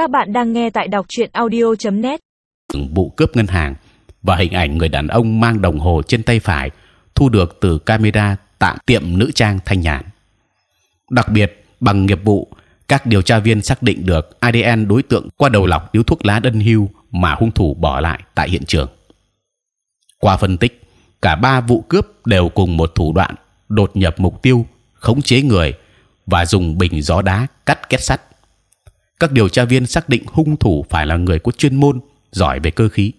Các bạn đang nghe tại đọc truyện audio.net. vụ cướp ngân hàng và hình ảnh người đàn ông mang đồng hồ trên tay phải thu được từ camera tại tiệm nữ trang thanh nhàn. Đặc biệt bằng nghiệp vụ, các điều tra viên xác định được ADN đối tượng qua đầu lọc điếu thuốc lá đơn hưu mà hung thủ bỏ lại tại hiện trường. Qua phân tích, cả ba vụ cướp đều cùng một thủ đoạn đột nhập mục tiêu, khống chế người và dùng bình gió đá cắt két sắt. Các điều tra viên xác định hung thủ phải là người có chuyên môn giỏi về cơ khí.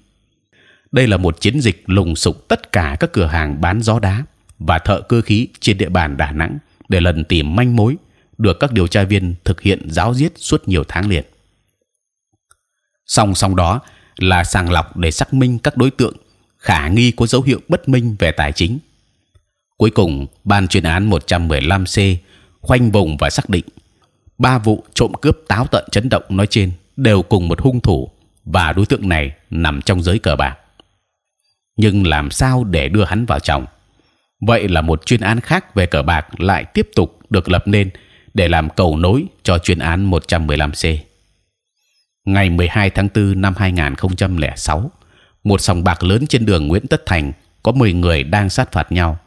Đây là một chiến dịch lùng sục tất cả các cửa hàng bán gió đá và thợ cơ khí trên địa bàn Đà Nẵng để lần tìm manh mối được các điều tra viên thực hiện giáo diết suốt nhiều tháng liền. Song song đó là sàng lọc để xác minh các đối tượng khả nghi có dấu hiệu bất minh về tài chính. Cuối cùng, ban chuyên án 115 c khoanh vùng và xác định ba vụ trộm cướp táo tợn chấn động nói trên đều cùng một hung thủ và đối tượng này nằm trong giới cờ bạc. Nhưng làm sao để đưa hắn vào chồng? Vậy là một chuyên án khác về cờ bạc lại tiếp tục được lập nên để làm cầu nối cho chuyên án 115 c. Ngày 12 tháng 4 năm 2006, một sòng bạc lớn trên đường Nguyễn Tất Thành có 10 người đang sát phạt nhau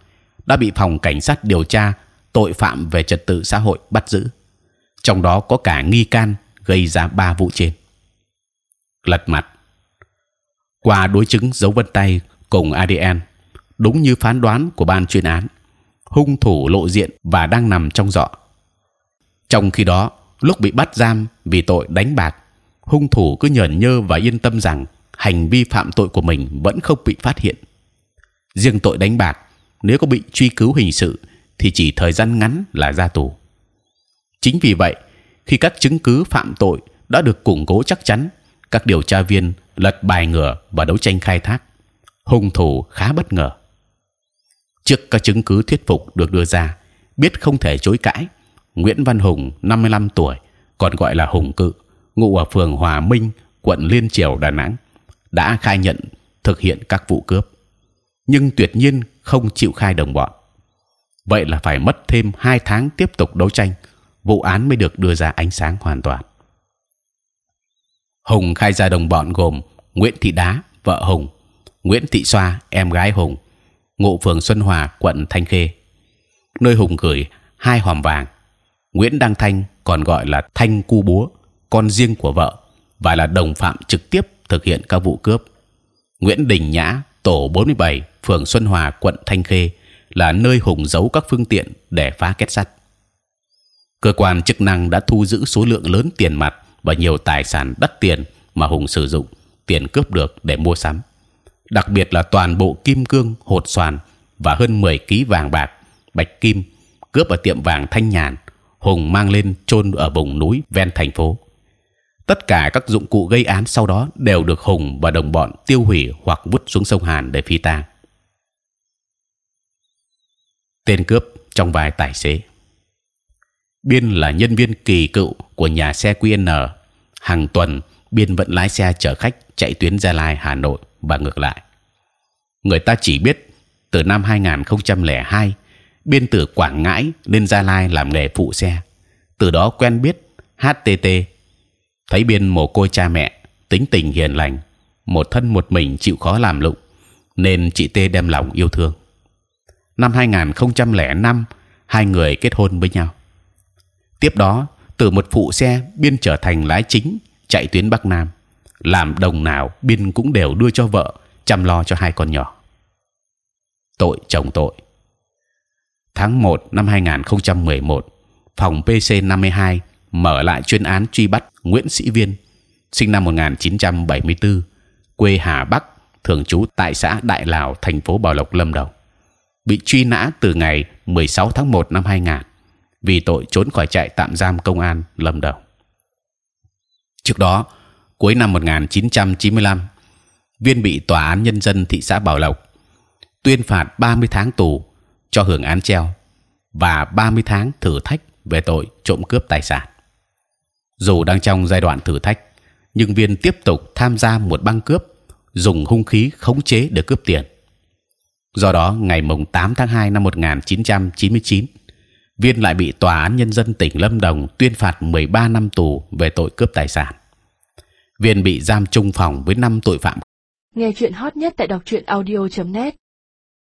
đã bị phòng cảnh sát điều tra tội phạm về trật tự xã hội bắt giữ. Trong đó có cả nghi can gây ra ba vụ trên. Lật mặt. Qua đối chứng dấu vân tay cùng ADN, đúng như phán đoán của ban chuyên án, hung thủ lộ diện và đang nằm trong dọ. Trong khi đó, lúc bị bắt giam vì tội đánh bạc, hung thủ cứ nhởn nhơ và yên tâm rằng hành vi phạm tội của mình vẫn không bị phát hiện. Riêng tội đánh bạc, nếu có bị truy cứu hình sự thì chỉ thời gian ngắn là ra tù. Chính vì vậy, khi các chứng cứ phạm tội đã được củng cố chắc chắn, các điều tra viên lật bài ngửa và đấu tranh khai thác, hung thủ khá bất ngờ. Trước các chứng cứ thuyết phục được đưa ra, biết không thể chối cãi, Nguyễn Văn Hùng 55 tuổi, còn gọi là Hùng Cự, ngụ ở phường Hòa Minh, quận Liên Triều, Đà Nẵng, đã khai nhận thực hiện các vụ cướp, nhưng tuyệt nhiên không chịu khai đồng bọn. Vậy là phải mất thêm 2 tháng tiếp tục đấu tranh, vụ án mới được đưa ra ánh sáng hoàn toàn. Hùng khai ra đồng bọn gồm Nguyễn Thị Đá, vợ Hùng, Nguyễn Thị Xoa, em gái Hùng, ngụ phường Xuân Hòa, quận Thanh Khê, nơi Hùng gửi hai hòm vàng. Nguyễn Đăng Thanh còn gọi là Thanh Cu Búa, con riêng của vợ và là đồng phạm trực tiếp thực hiện các vụ cướp. Nguyễn Đình Nhã, tổ 47, phường Xuân Hòa, quận Thanh Khê là nơi Hùng giấu các phương tiện để phá kết sắt. Cơ quan chức năng đã thu giữ số lượng lớn tiền mặt và nhiều tài sản đắt tiền mà Hùng sử dụng tiền cướp được để mua sắm. Đặc biệt là toàn bộ kim cương, hột xoàn và hơn 10 ký vàng bạc, bạch kim cướp ở tiệm vàng Thanh Nhàn. Hùng mang lên trôn ở vùng núi ven thành phố. Tất cả các dụng cụ gây án sau đó đều được Hùng và đồng bọn tiêu hủy hoặc vứt xuống sông Hàn để phi tang. Tên cướp trong vai tài xế. Biên là nhân viên kỳ cựu của nhà xe QN. Hàng tuần Biên vẫn lái xe chở khách chạy tuyến Gia Lai Hà Nội và ngược lại. Người ta chỉ biết từ năm 2002 Biên từ Quảng Ngãi lên Gia Lai làm nghề phụ xe. Từ đó quen biết HTT. Thấy Biên mồ côi cha mẹ, tính tình hiền lành, một thân một mình chịu khó làm lụng, nên chị T đem lòng yêu thương. Năm 2005 hai người kết hôn với nhau. Tiếp đó, từ một phụ xe biên trở thành lái chính chạy tuyến Bắc Nam, làm đồng nào biên cũng đều đưa cho vợ chăm lo cho hai con nhỏ. Tội chồng tội. Tháng 1 năm 2011, phòng PC 52 mở lại chuyên án truy bắt Nguyễn Sĩ Viên, sinh năm 1974, quê Hà Bắc, thường trú tại xã Đại Lào, thành phố Bảo Lộc, Lâm Đồng, bị truy nã từ ngày 16 tháng 1 năm 2000 vì tội trốn khỏi trại tạm giam công an Lâm Đồng. Trước đó, cuối năm 1995, Viên bị tòa án nhân dân thị xã Bảo Lộc tuyên phạt 30 tháng tù cho hưởng án treo và 30 tháng thử thách về tội trộm cướp tài sản. Dù đang trong giai đoạn thử thách, nhưng Viên tiếp tục tham gia một băng cướp, dùng hung khí khống chế để cướp tiền. Do đó, ngày mùng 8 tháng 2 năm 1999, Viên lại bị tòa án nhân dân tỉnh Lâm Đồng tuyên phạt 13 năm tù về tội cướp tài sản Viên bị giam chung phòng với năm tội phạm. Nghe chuyện hot nhất tại đọc truyện audio.net